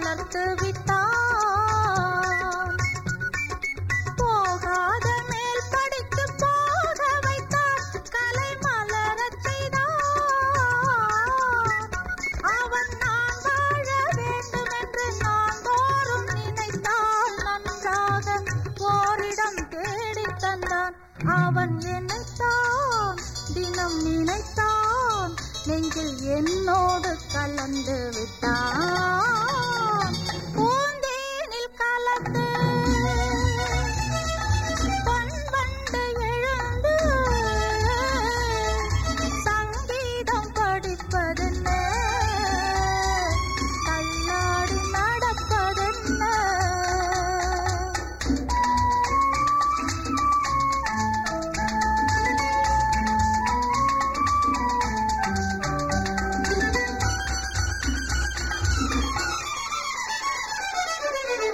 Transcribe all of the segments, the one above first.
வளர்த்து விட்டார் போகாத மேல் படித்து போக வைத்தார் கலை மலரச் அவன் நான் வாழ வேண்டும் என்று நான் தோறும் நினைத்தால் நன்றாக ஓரிடம் தேடித் தந்தான். அவன் தினம் நினைத்தான். நெஞ்சில் என்னோடு கலந்து விட்டான்.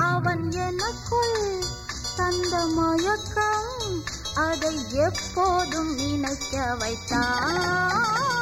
அவன் எனக்குள் தந்த மயக்கம் அதை எப்போதும் நினைக்க வைத்தான்.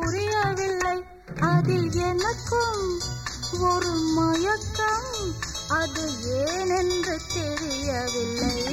புரியவில்லை. அதில் எனக்கும் ஒரு மயக்கம். அது ஏனென்று தெரியவில்லை.